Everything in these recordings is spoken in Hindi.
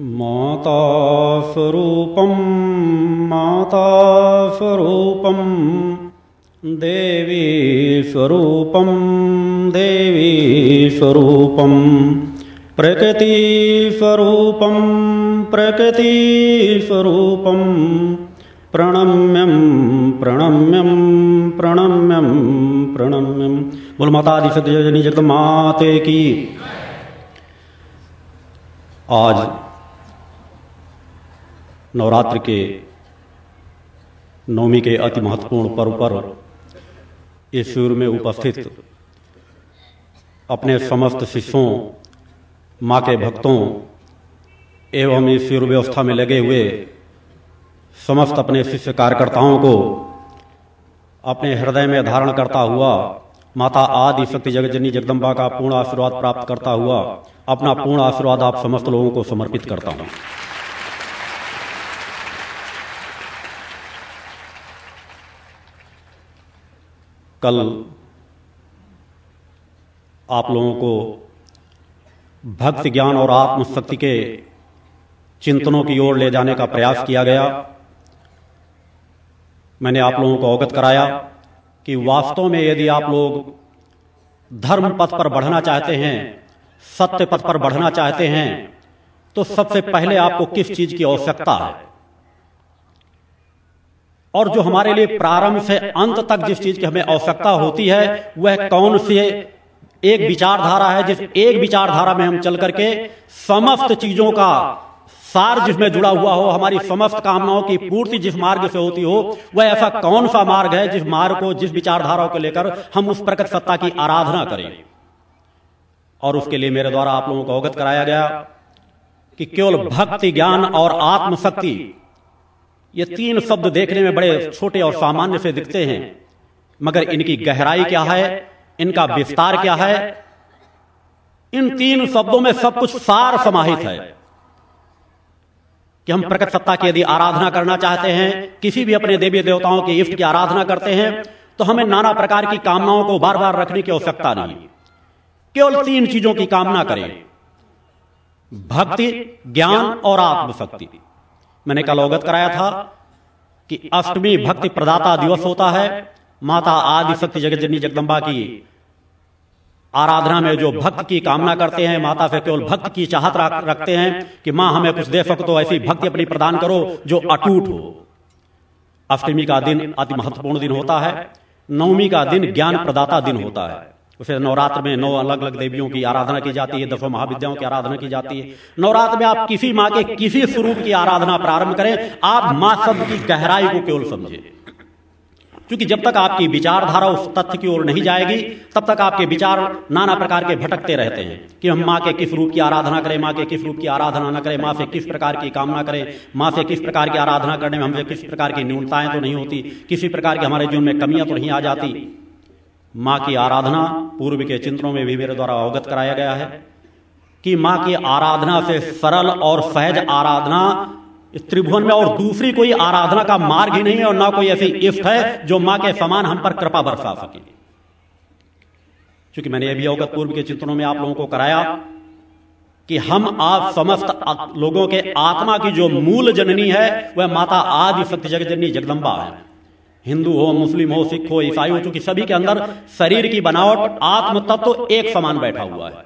मातास्वरूपं मातास्वरूपं देवी स्वरूपं देवी स्वरूपं प्रकृतिस्वरूपं प्रकृतिस्वरूपं प्रणम्यं प्रणम्यं प्रणम्यं प्रणम्यं बोल माता आदि जगत माते की। आज नवरात्र के नवमी के अति महत्वपूर्ण पर्व पर इस शिविर में उपस्थित अपने समस्त शिष्यों, माँ के भक्तों एवं इस शिविर व्यवस्था में लगे हुए समस्त अपने शिष्य कार्यकर्ताओं को अपने हृदय में धारण करता हुआ, माता आदि शक्ति जगजनी जगदम्बा का पूर्ण आशीर्वाद प्राप्त करता हुआ, अपना पूर्ण आशीर्वाद आप समस्त लोगों को समर्पित करता हूँ। कल आप लोगों को भक्त ज्ञान और आत्मशक्ति के चिंतनों की ओर ले जाने का प्रयास किया गया। मैंने आप लोगों को अवगत कराया कि वास्तव में यदि आप लोग धर्म पथ पर बढ़ना चाहते हैं, सत्य पथ पर बढ़ना चाहते हैं तो सबसे पहले आपको किस चीज़ की आवश्यकता है? और जो हमारे लिए प्रारंभ से अंत तक जिस चीज़ की हमें आवश्यकता होती है, वह कौन सी एक विचारधारा है, जिस एक विचारधारा में हम चल करके समस्त चीज़ों का सार जिसमें जुड़ा हुआ हो, हमारी समस्त कामनाओं की पूर्ति जिस मार्ग से होती हो, वह ऐसा कौन सा मार्ग है जिस मार्ग को, जिस विचारधाराओं को लेकर हम उस प्रकट सत्ता की आराधना करें? और उसके लिए मेरे द्वारा आप लोगों को अवगत कराया गया कि केवल भक्ति, ज्ञान और आत्मशक्ति ये तीन शब्द देखने में बड़े छोटे और सामान्य से दिखते हैं। मगर इनकी गहराई क्या है? इनका विस्तार क्या है? इन तीन शब्दों में सब कुछ सार समाहित है। कि हम प्रकट सत्ता की यदि आराधना करना चाहते हैं, किसी भी अपने देवी देवताओं के इष्ट की आराधना करते हैं तो हमें नाना प्रकार की कामनाओं को बार बार रखने की आवश्यकता नहीं। केवल तीन चीज़ों की कामना करें। भक्ति, ज्ञान और आत्मशक्ति। मैंने कल अवगत कराया था कि अष्टमी भक्ति प्रदाता दिवस होता है, माता आदि शक्ति जगत जननी जगदम्बा की आराधना में जो भक्त की कामना करते हैं, माता से केवल भक्त की चाहत रखते हैं कि माँ हमें कुछ दे सको तो ऐसी भक्ति अपनी प्रदान करो जो अटूट हो। अष्टमी का दिन अति महत्वपूर्ण दिन होता है, नवमी का दिन ज्ञान प्रदाता दिन होता है। उसे नवरात्र में नौ अलग अलग देवियों की आराधना की जाती है, दसों महाविद्याओं की आराधना की जाती है। नवरात्र में आप किसी माँ के किसी स्वरूप की आराधना प्रारंभ करें, आप माँ शब्द की गहराई को केवल समझे। क्योंकि जब तक आपकी विचारधारा उस तथ्य की ओर नहीं जाएगी, तब तक आपके विचार नाना प्रकार के भटकते रहते हैं कि हम माँ के किस रूप की आराधना करें, माँ के किस रूप की आराधना न करें, माँ से किस प्रकार की कामना करें, माँ से किस प्रकार की आराधना करने में हमसे किस प्रकार की न्यूनताएँ तो नहीं होती, किसी प्रकार की हमारे जीवन में कमियाँ तो नहीं आ जाती। माँ की आराधना पूर्व के चिंतनों में भी मेरे द्वारा अवगत कराया गया है कि माँ की आराधना से सरल और सहज आराधना त्रिभुवन में और दूसरी कोई आराधना का मार्ग ही नहीं है और ना कोई ऐसी इष्ट है जो माँ के समान हम पर कृपा बरसा सके। क्योंकि मैंने अभी अवगत पूर्व के चिंतनों में आप लोगों को कराया कि हम आप समस्त लोगों के आत्मा की जो मूल जननी है, वह माता आदि सत्य जगत जननी जगदम्बा है। हिंदू हो, मुस्लिम हो, सिख हो, ईसाई हो, चूँकि सभी के अंदर शरीर की बनावट आत्म तत्व तो एक समान बैठा हुआ है।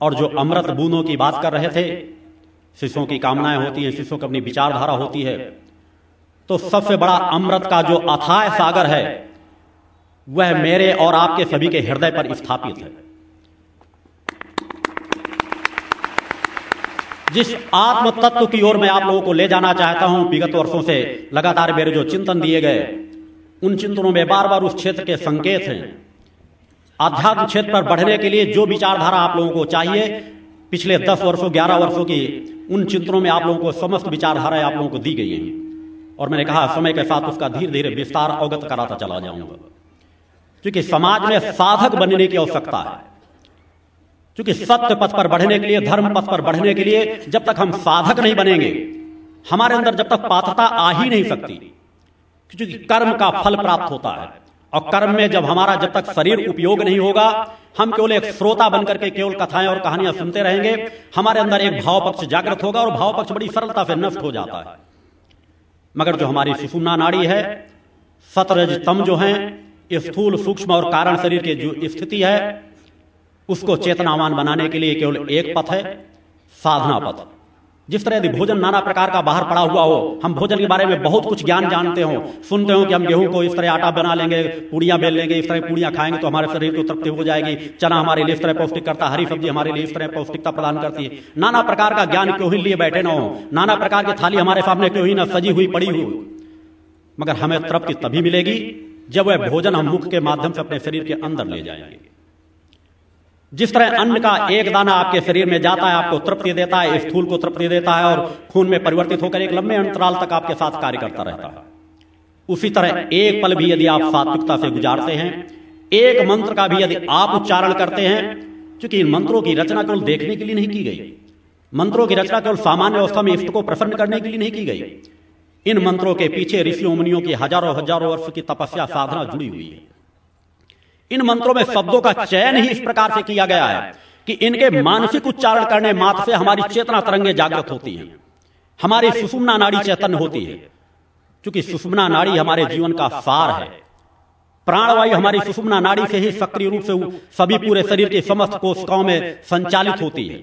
और जो अमृत बूंदों की बात कर रहे थे, शिष्यों की कामनाएँ होती हैं, शिष्यों की अपनी विचारधारा होती है तो सबसे बड़ा अमृत का जो अथाय सागर है, वह मेरे और आपके सभी के हृदय पर स्थापित है। जिस आत्म तत्व की ओर मैं आप लोगों को ले जाना चाहता हूँ विगत वर्षों से, लगातार मेरे जो चिंतन दिए गए, उन चिंतनों में बार बार उस क्षेत्र के संकेत हैं। आध्यात्म क्षेत्र पर बढ़ने के लिए जो विचारधारा आप लोगों को चाहिए, पिछले दस वर्षों, ग्यारह वर्षों की, उन चिंतनों में आप लोगों को समस्त विचारधाराएँ आप लोगों को दी गई हैं। और मैंने कहा, समय के साथ उसका धीरे धीरे विस्तार अवगत कराता चला जाऊँगा। क्योंकि समाज में साधक बनने की आवश्यकता है। क्योंकि सत्य पथ पर बढ़ने के लिए, धर्म पथ पर बढ़ने के लिए जब तक हम साधक नहीं बनेंगे, हमारे अंदर जब तक पात्रता आ ही नहीं सकती, क्योंकि कर्म का फल प्राप्त होता है। और कर्म में जब हमारा जब तक शरीर उपयोग नहीं होगा, हम केवल एक श्रोता बनकर के केवल कथाएँ और कहानियाँ सुनते रहेंगे, हमारे अंदर एक भाव पक्ष जागृत होगा और भाव पक्ष बड़ी सरलता से नष्ट हो जाता है। मगर जो हमारी सुषुम्ना नाड़ी है, सतरज तम जो है स्थूल सूक्ष्म और कारण शरीर की जो स्थिति है उसको चेतनावान बनाने के लिए केवल एक पथ है, साधना पथ। जिस तरह यदि भोजन नाना प्रकार का बाहर पड़ा हुआ हो, हम भोजन के बारे में बहुत कुछ ज्ञान जानते हो, सुनते हो कि हम गेहूँ को इस तरह आटा बना लेंगे, पूड़ियाँ बेल लेंगे, इस तरह पूड़ियाँ खाएँगे तो हमारे शरीर को तृप्ति हो जाएगी, चना हमारे लिए इस तरह पौष्टिक करता हरी सब्ज़ी हमारे लिए इस तरह पौष्टिकता प्रदान करती है। नाना प्रकार का ज्ञान क्यों ही लिए बैठे ना हो, नाना प्रकार की थाली हमारे सामने क्यों ही ना सजी हुई पड़ी हुई मगर हमें तृप्ति तभी मिलेगी जब वह भोजन हम मुख के माध्यम से अपने शरीर के अंदर ले जाएँगे। जिस तरह अन्न का एक दाना आपके शरीर में जाता है, आपको तृप्ति देता है स्थूल को तृप्ति देता है और खून में परिवर्तित होकर एक लंबे अंतराल तक आपके साथ कार्य करता रहता है। उसी तरह एक पल भी यदि आप सात्विकता से गुजारते हैं, एक मंत्र का भी यदि आप उच्चारण करते हैं क्योंकि इन मंत्रों की रचना केवल देखने के लिए नहीं की गई, मंत्रों की रचना केवल सामान्य अवस्था में इष्ट को प्रसन्न करने के लिए नहीं की गई, इन मंत्रों के पीछे ऋषियों, मुनियों की हज़ारों हज़ारों वर्ष की तपस्या साधना जुड़ी हुई है। इन मंत्रों में शब्दों का चयन ही इस प्रकार से किया गया है कि इनके मानसिक उच्चारण करने मात्र से हमारी चेतना तरंगे जागृत होती हैं। हमारी सुषुम्ना नाड़ी चैतन्य होती है। क्योंकि सुषुम्ना नाड़ी हमारे जीवन का सार है। प्राणवायु हमारी सुषुम्ना नाड़ी से ही सक्रिय रूप से सभी पूरे शरीर के समस्त कोशिकाओं में संचालित होती है।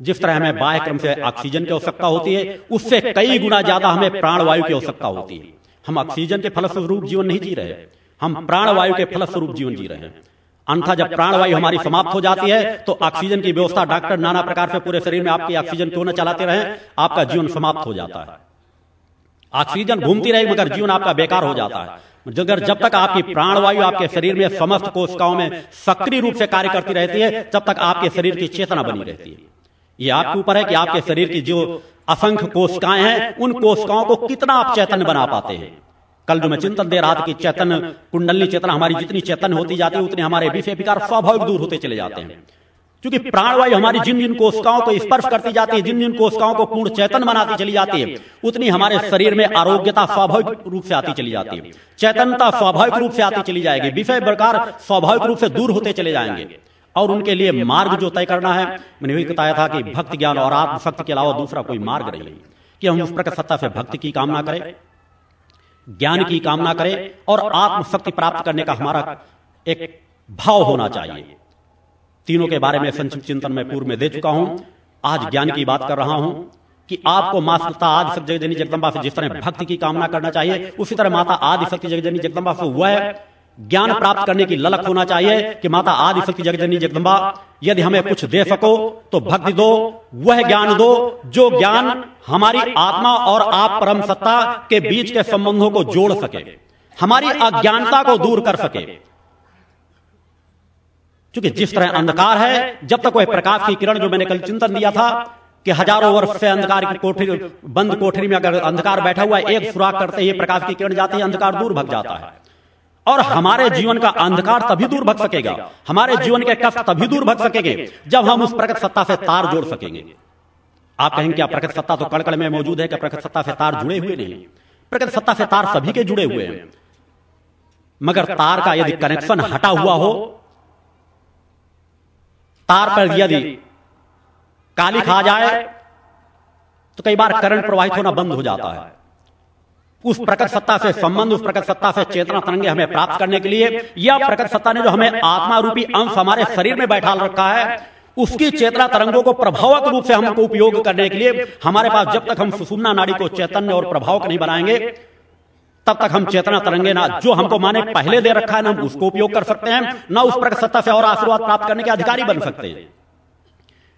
जिस तरह हमें बाह्य क्रम से ऑक्सीजन की आवश्यकता होती है उससे कई गुना ज़्यादा हमें प्राणवायु की आवश्यकता होती है। हम ऑक्सीजन के फलस्वरूप जीवन नहीं जी रहे। हम प्राणवायु के फलस्वरूप जीवन जी रहे हैं। अन्यथा जब प्राणवायु हमारी समाप्त हो जाती है तो ऑक्सीजन की व्यवस्था डॉक्टर नाना प्रकार से पूरे शरीर में आपकी ऑक्सीजन क्यों न चलाते रहे? आपका जीवन समाप्त हो जाता है। ऑक्सीजन घूमती रहेगी मगर जीवन आपका बेकार हो जाता है। अगर जब तक आपकी प्राणवायु आपके शरीर में समस्त कोशिकाओं में सक्रिय रूप से कार्य करती रहती है तब तक आपके शरीर की चेतना बनी रहती है। ये आपके ऊपर है कि आपके शरीर की जो असंख्य कोशिकाएँ हैं उन कोशिकाओं को कितना आप चैतन्य बना पाते हैं? कल जो मैं चिंतन दे रहा था कि चेतन कुंडली चेतना, हमारी जितनी चेतन होती जाती है, उतने हमारे विषय विकार स्वाभाविक दूर होते चले जाते हैं। क्योंकि प्राणवायु हमारी जिन जिन कोशिकाओं को स्पर्श करती जाती है, जिन जिन कोशिकाओं को पूर्ण चेतन बनाती चली जाती है, उतनी हमारे शरीर में आरोग्यता स्वाभाविक रूप से आती चली जाती है। चेतनता स्वाभाविक रूप से आती चली जाएगी, विषय प्रकार स्वाभाविक रूप से दूर होते चले जाएँगे। और उनके लिए मार्ग जो तय करना है, मैंने वही बताया था कि भक्त ज्ञान और आत्मशक्ति के अलावा दूसरा कोई मार्ग नहीं कि हम उस प्रकट सत्ता से भक्ति की कामना करें। ज्ञान की कामना करें और आत्मशक्ति प्राप्त करने का हमारा एक भाव होना चाहिए। तीनों के बारे में संक्षिप्त चिंतन में पूर्व में दे चुका हूँ। आज ज्ञान की बात कर रहा हूँ कि आपको माँ सत्ता आदि शक्ति जगदनी जगदम्बा से जिस तरह भक्ति की कामना करना चाहिए उसी तरह माता आदि शक्ति जगदनी जगदम्बा से वह ज्ञान प्राप्त करने की ललक होना चाहिए कि माता आदि शक्ति जगजनी जगदम्बा यदि हमें कुछ दे सको तो भक्ति दो, वह ज्ञान दो, जो ज्ञान हमारी आत्मा और आप परम सत्ता के बीच के संबंधों को जोड़ सके, हमारी अज्ञानता को दूर कर सके। क्योंकि जिस तरह अंधकार है, जब तक वह प्रकाश की किरण जो मैंने कल चिंतन दिया था, कि हज़ारों वर्ष से अंधकार की कोठरी, बंद कोठरी में अगर अंधकार बैठा हुआ है, एक सुराख करते ही प्रकाश की किरण जाती है, अंधकार दूर भग जाता है। और हमारे जीवन का अंधकार तभी दूर भग सकेगा। हमारे जीवन के कष्ट तभी दूर भग सकेंगे जब हम उस प्रकट सत्ता से तार जोड़ सकेंगे। आप कहेंगे क्या प्रकट सत्ता तो कड़कड़ में मौजूद है क्या प्रकट सत्ता से तार जुड़े हुए नहीं? प्रकट सत्ता से तार सभी के जुड़े हुए हैं। मगर तार का यदि कनेक्शन हटा हुआ हो तार पर यदि काली खा जाए तो कई बार करंट प्रवाहित होना बंद हो जाता है। उस प्रकट सत्ता से संबंध, उस प्रकट सत्ता से चेतना तरंगे हमें प्राप्त करने के लिए, या प्रकट सत्ता ने जो हमें आत्मा रूपी अंश हमारे शरीर में बैठा रखा है, उसकी चेतना तरंगों को प्रभावक रूप से हमको उपयोग करने के लिए हमारे पास जब तक हम सुषुम्ना नाड़ी को चैतन्य और प्रभावक नहीं बनाएँगे, तब तक हम चेतना तरंगे ना, जो हमको माने पहले दे रखा है, ना हम उसको उपयोग कर सकते हैं, ना उस प्रकट सत्ता से और आशीर्वाद प्राप्त करने के अधिकारी बन सकते हैं।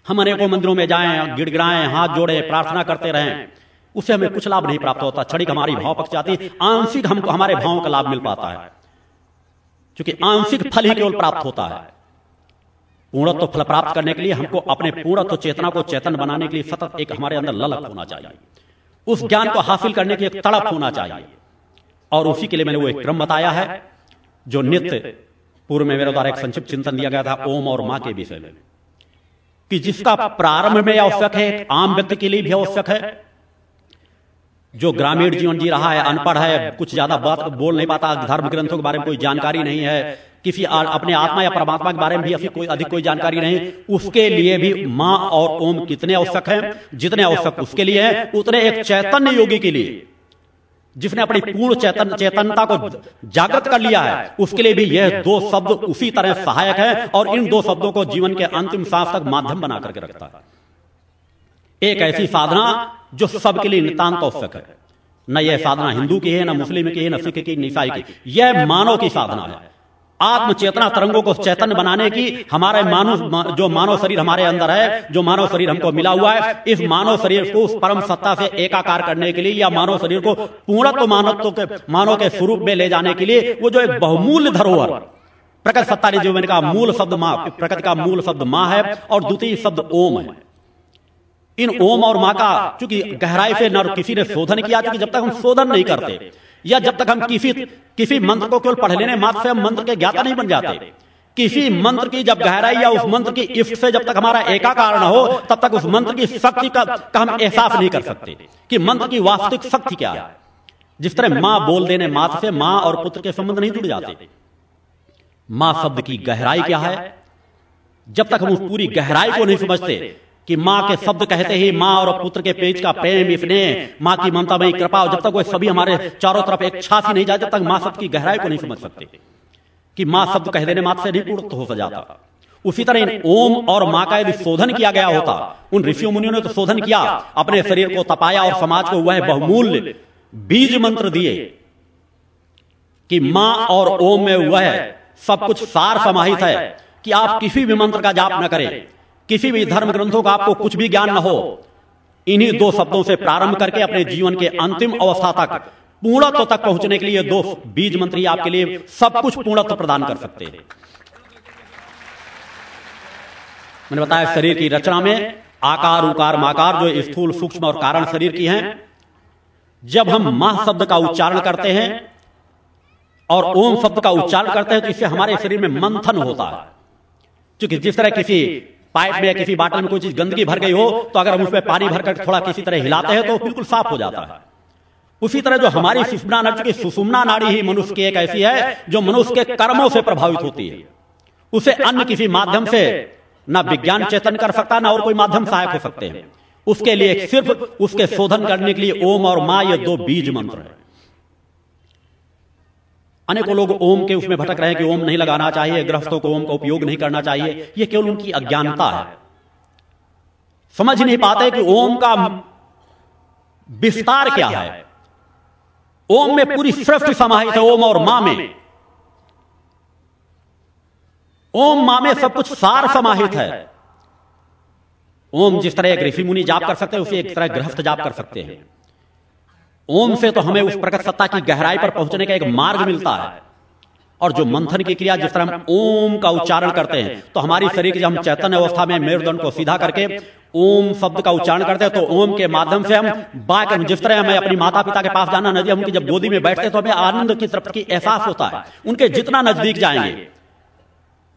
हम अनेकों मंदिरों में जाएँ, गिड़गिड़ाएँ, हाथ जोड़े, प्रार्थना करते रहें। उससे हमें कुछ लाभ नहीं प्राप्त होता। क्षणिक हमारी भाव पक्ष जाती। आंशिक हमको, हमारे भावों का लाभ मिल पाता है। क्योंकि आंशिक फल ही केवल प्राप्त होता है। पूर्णत्व फल प्राप्त करने के लिए हमको अपने पूर्णत्व चेतना को चेतन बनाने के लिए सतत एक हमारे अंदर ललक होना चाहिए। उस ज्ञान को हासिल करने की एक तड़प होना चाहिए। और उसी के लिए मैंने वो एक क्रम बताया है, जो नित्य पूर्व में मेरे द्वारा एक संक्षिप्त चिंतन दिया गया था, ओम और माँ के विषय में। कि जिसका प्रारंभ में आवश्यक है आम व्यक्ति के लिए भी आवश्यक है जो ग्रामीण जीवन जी रहा है अनपढ़ है कुछ ज़्यादा बात बोल नहीं पाता धर्म ग्रंथों के बारे में कोई जानकारी नहीं है किसी अपने आत्मा या परमात्मा के बारे में भी अभी कोई अधिक कोई जानकारी नहीं उसके लिए भी माँ और ओम कितने आवश्यक हैं? जितने आवश्यक उसके लिए है उतने एक चैतन्य योगी के लिए। जिसने अपनी पूर्ण चेतन चेतनता को जागृत कर लिया है। उसके लिए भी यह दो शब्द उसी तरह सहायक है और इन दो शब्दों को जीवन के अंतिम सांस तक माध्यम बना करके रखता है। एक ऐसी साधना जो सबके लिए नितांत आवश्यक है। न यह साधना हिंदू की है, न मुस्लिम की है, न सिख की, न ईसाई की। यह मानव की साधना है। आत्म चेतना तरंगों को चैतन्य बनाने की हमारे मानव, जो मानव शरीर हमारे अंदर है, जो मानव शरीर हमको मिला हुआ है, इस मानव शरीर को उस परम सत्ता से एकाकार करने के लिए या मानव शरीर को पूर्णत्व मानव के मानव के स्वरूप में ले जाने के लिए वो जो एक बहुमूल्य धरोहर, प्रकट सत्ता ने जो मैंने कहा मूल शब्द माँ, प्रकट का मूल शब्द माँ है और द्वितीय शब्द ओम है। इन ओम और माँ का चूँकि गहराई से न किसी ने शोधन किया क्योंकि जब तक हम शोधन नहीं करते या जब तक हम किसी किसी मंत्र को केवल पढ़ लेने मात्र से हम मंत्र के ज्ञाता नहीं बन जाते। किसी मंत्र की जब गहराई या उस मंत्र की इफ्त से जब तक हमारा एकाकार न हो तब तक उस मंत्र की शक्ति का, का हम एहसास नहीं कर सकते कि मंत्र की वास्तविक शक्ति क्या है। जिस तरह माँ बोल देने मात्र से माँ और पुत्र के संबंध नहीं जुड़ जाते माँ शब्द की गहराई क्या है जब तक हम उस पूरी गहराई को नहीं समझते कि माँ के शब्द कहते ही माँ और पुत्र के पेज का प्रेम स्नेह माँ की ममता में कृपा जब तक वो सभी हमारे चारों तरफ़ एक छाती नहीं जाए, जब तक माँ शब्द की गहराई को नहीं समझ सकते। कि माँ शब्द कह देने मात्र से नहीं पूर्ण हो जाता उसी तरह ओम और माँ का यदि शोधन किया गया होता, उन ऋषियों मुनियों ने तो शोधन किया, अपने शरीर को तपाया और समाज को वह बहुमूल्य बीज मंत्र दिए कि माँ और ओम में वह सब कुछ सार समाहित है कि आप किसी भी मंत्र का जाप न करें। किसी भी धर्म ग्रंथों का आपको कुछ भी ज्ञान न हो, इन्हीं दो शब्दों से प्रारंभ करके अपने जीवन के अंतिम अवस्था तक, पूर्णत्व तक पहुँचने के लिए दो बीज मंत्री आपके लिए सब कुछ पूर्णत्व प्रदान कर सकते हैं। मैंने बताया शरीर की रचना में आकार, उकार, माकार जो स्थूल, सूक्ष्म और कारण शरीर की हैं, जब हम माह शब्द का उच्चारण करते हैं और ओम शब्द का उच्चारण करते हैं तो इससे हमारे शरीर में मंथन होता है। क्योंकि जिस तरह किसी पाइप में या किसी बाटल में कोई चीज़ गंदगी भर गई हो तो अगर हम उसमें पानी भरकर थोड़ा किसी तरह हिलाते हैं तो बिल्कुल साफ़ हो जाता है उसी तरह जो हमारी सुषुम्ना नाड़ी की सुषुम्ना नाड़ी ही मनुष्य की एक ऐसी है जो मनुष्य के कर्मों से प्रभावित होती है। उसे अन्य किसी माध्यम से ना विज्ञान चेतन कर सकता ना और कोई माध्यम सहायक हो सकते हैं। उसके लिए सिर्फ़ उसके शोधन करने के लिए ओम और माँ ये दो बीज मंत्र है। अनेकों लोग ओम के उसमें भटक रहे हैं कि ओम नहीं लगाना चाहिए, गृहस्थों को ओम का उपयोग नहीं करना चाहिए यह केवल उनकी अज्ञानता है। समझ नहीं पाते कि ओम का विस्तार क्या है। ओम में पूरी सृष्टि समाहित है, ओम और माँ में। ओम माँ में सब कुछ सार समाहित है। ओम जिस तरह एक ऋषि मुनि जाप कर सकते हैं, उसे एक तरह गृहस्थ जाप कर सकते हैं। ओम से तो हमें उस प्रकट सत्ता की गहराई पर पहुँचने का एक मार्ग मिलता है। और जो मंथन की क्रिया जिस तरह हम ओम का उच्चारण करते हैं तो हमारी शरीर जब हम चैतन्य अवस्था में मेरुदंड को सीधा करके ओम शब्द का उच्चारण करते हैं तो ओम के माध्यम से हम बाक जिस तरह हमें अपनी माता पिता के पास जाना नज़दीक उनकी जब गोदी में बैठते तो हमें आनंद की तरफ़ की एहसास होता है। उनके जितना नज़दीक जाएँगे,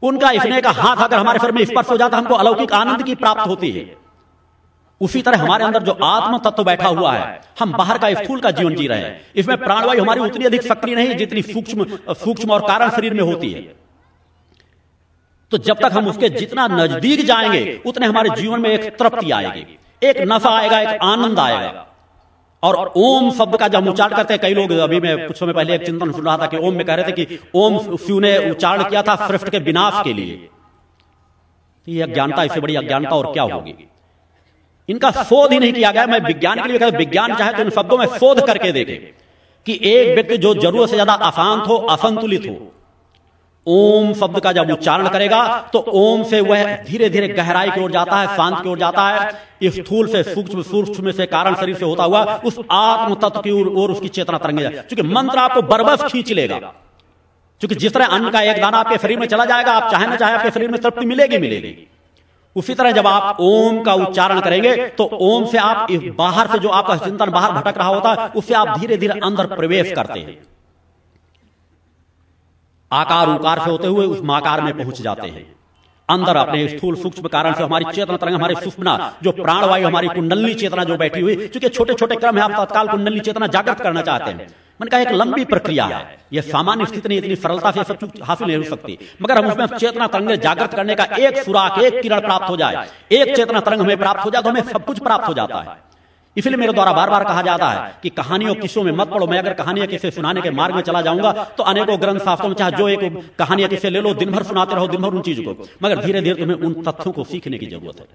उनका इसने का हाथ अगर हमारे शरीर में स्पर्श हो जाता हमको अलौकिक आनंद की प्राप्त होती है। उसी तरह हमारे अंदर जो आत्म तत्व बैठा हुआ है, हम बाहर का स्थूल का जीवन जी रहे हैं। इसमें प्राणवायु हमारी उतनी अधिक सक्रिय नहीं, जितनी सूक्ष्म सूक्ष्म और कारण शरीर में होती है। तो जब तक हम उसके जितना नज़दीक जाएँगे, उतने हमारे जीवन में एक तृप्ति आएगी। एक नशा आएगा, एक आनंद आएगा। और ओम शब्द का जब उच्चारण करते हैं, कई लोग अभी मैं कुछ समय पहले एक चिंतन सुन रहा था कि ओम में कह रहे थे कि ओम शिव ने उच्चारण किया था सृष्ट के विनाश के लिए। यह अज्ञानता, इससे बड़ी अज्ञानता और क्या होगी? इनका शोध ही नहीं किया गया। मैं विज्ञान के लिए कहता विज्ञान चाहे तो इन शब्दों में शोध करके देखे कि एक व्यक्ति जो ज़रूरत से ज़्यादा अशांत हो असंतुलित हो। ओम शब्द का जब उच्चारण करेगा तो ओम से वह धीरे धीरे गहराई की ओर जाता है शांत की ओर जाता है। इस स्थूल से सूक्ष्म सूक्ष्म से कारण शरीर से होता हुआ उस आत्म तत्व की ओर उसकी चेतना तरंगे जाए क्योंकि मंत्र आपको बरबस खींच लेगा। क्योंकि जिस तरह अन्न का एक दाना आपके शरीर में चला जाएगा आप चाहे ना चाहे आपके शरीर में तृप्ति मिलेगी मिलेगी उसी तरह जब आप ओम का उच्चारण करेंगे तो ओम से आप बाहर से जो आपका चिंतन बाहर भटक रहा होता है उससे आप धीरे धीरे अंदर प्रवेश करते हैं। आकार उकार से होते हुए उस माकार में पहुँच जाते हैं। अंदर अपने स्थूल सूक्ष्म कारण से हमारी चेतना तरंग, हमारे सुषमना जो प्राणवायु, हमारी कुंडली चेतना जो बैठी हुई क्योंकि छोटे छोटे क्रम है आप तत्काल कुंडली चेतना जागृत करना चाहते हैं। मन का एक लंबी प्रक्रिया है। यह सामान्य स्थिति नहीं, इतनी सरलता से सब हासिल नहीं हो सकती। मगर हम उसमें चेतना तरंग जागृत करने का एक सुराख एक किरण प्राप्त हो जाए, एक चेतना तरंग हमें प्राप्त हो जाए तो हमें सब कुछ प्राप्त हो जाता है। इसलिए मेरे द्वारा बार बार कहा जाता है कि कहानियों किस्सों में मत पढ़ो। मैं अगर कहानियाँ किसे सुनाने के मार्ग में चला जाऊँगा तो अनेकों ग्रंथ शास्त्रों में, चाहे जो एक कहानियाँ किसे ले लो दिन भर सुनाते रहो दिन भर उन चीज़ों को। मगर धीरे धीरे तुम्हें उन तथ्यों को सीखने की ज़रूरत है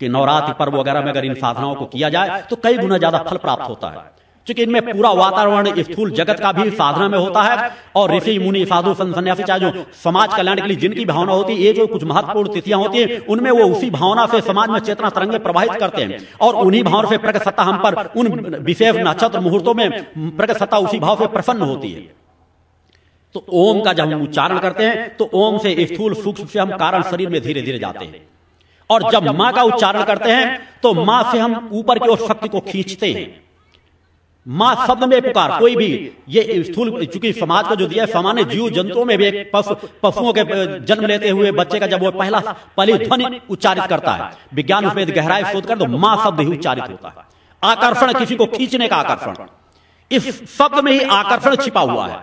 कि नवरात्र पर्व वगैरह में अगर इन साधनाओं को किया जाए तो कई गुना ज़्यादा फल प्राप्त होता है। क्योंकि इनमें पूरा वातावरण स्थूल जगत का भी साधना में होता है और ऋषि मुनि साधु जो समाज कल्याण के लिए जिनकी भावना होती है, ये जो कुछ महत्वपूर्ण तिथियाँ होती है, उनमें वो उसी भावना से समाज में चेतना तरंगे प्रवाहित करते हैं और उन्हीं भावना से प्रगत सत्ता हम पर, उन विशेष नक्षत्र मुहूर्तों में प्रगत सत्ता उसी भाव से प्रसन्न होती है। तो ओम का जब हम उच्चारण करते हैं तो ओम से स्थूल सूक्ष्म से हम कारण शरीर में धीरे धीरे जाते हैं। और जब माँ का उच्चारण करते हैं तो माँ से हम ऊपर की ओर शक्ति को खींचते हैं। माँ शब्द में पुकार कोई भी। ये स्थूल चूँकि समाज का जो दिया सामान्य जीव जंतुओं में भी एक पशुओं के जन्म लेते हुए बच्चे का जब वो पहला पहली ध्वनि उच्चारित करता है। विज्ञान उसमें गहराई शोध कर तो माँ शब्द ही। उच्चारित होता है। आकर्षण किसी को खींचने का आकर्षण। इस शब्द में ही आकर्षण छिपा हुआ है।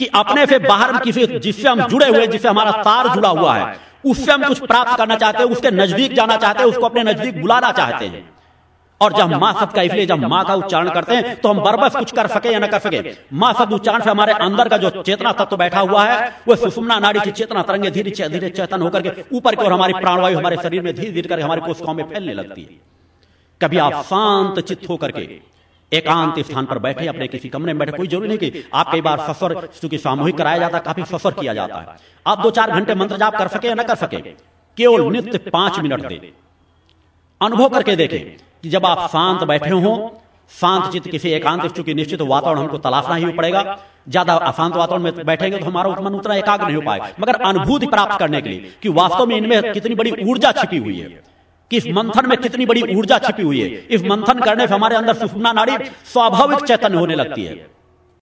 कि अपने से बाहर किसी जिससे हम जुड़े हुए जिससे हमारा तार जुड़ा हुआ है उससे हम कुछ प्राप्त करना चाहते हैं उसके नज़दीक जाना चाहते हैं उसको अपने नज़दीक बुलाना चाहते हैं और जब माँ शब्द का इसलिए जब माँ का उच्चारण करते हैं तो हम बरबस कुछ कर सके या न कर सके। माँ शब्द उच्चारण से हमारे अंदर का जो चेतना तत्व बैठा हुआ है वह सुषुम्ना नाड़ी की चेतना तरंगे धीरे धीरे चेतन होकर के ऊपर की ओर हमारी प्राणवायु हमारे शरीर में धीरे धीरे कर हमारे कोशिकाओं में फैलने लगती है। कभी आप शांत चित्त होकर के एकांत स्थान पर बैठे अपने किसी कमरे में बैठे कोई ज़रूरी नहीं कि आप कई बार सफ़र चूँकि सामूहिक कराया जाता है काफ़ी सफ़र किया जाता है आप दो चार घंटे मंत्र जाप कर सके या न कर सके केवल नित्य पाँच मिनट दे अनुभव करके देखें कि जब आप शांत बैठे हो, शांत चित्त किसी एकांत चूँकि निश्चित वातावरण हमको तलाशना ही पड़ेगा। ज़्यादा अशांत वातावरण में बैठेंगे तो हमारा मन उतना एकाग्र नहीं हो पाएगा। मगर अनुभूति प्राप्त करने के लिए कि वास्तव में इनमें कितनी बड़ी ऊर्जा छिपी हुई है, कि इस मंथन में कितनी बड़ी ऊर्जा छिपी हुई है, इस मंथन करने से हमारे अंदर सुषुम्ना नाड़ी स्वाभाविक चैतन्य होने लगती है।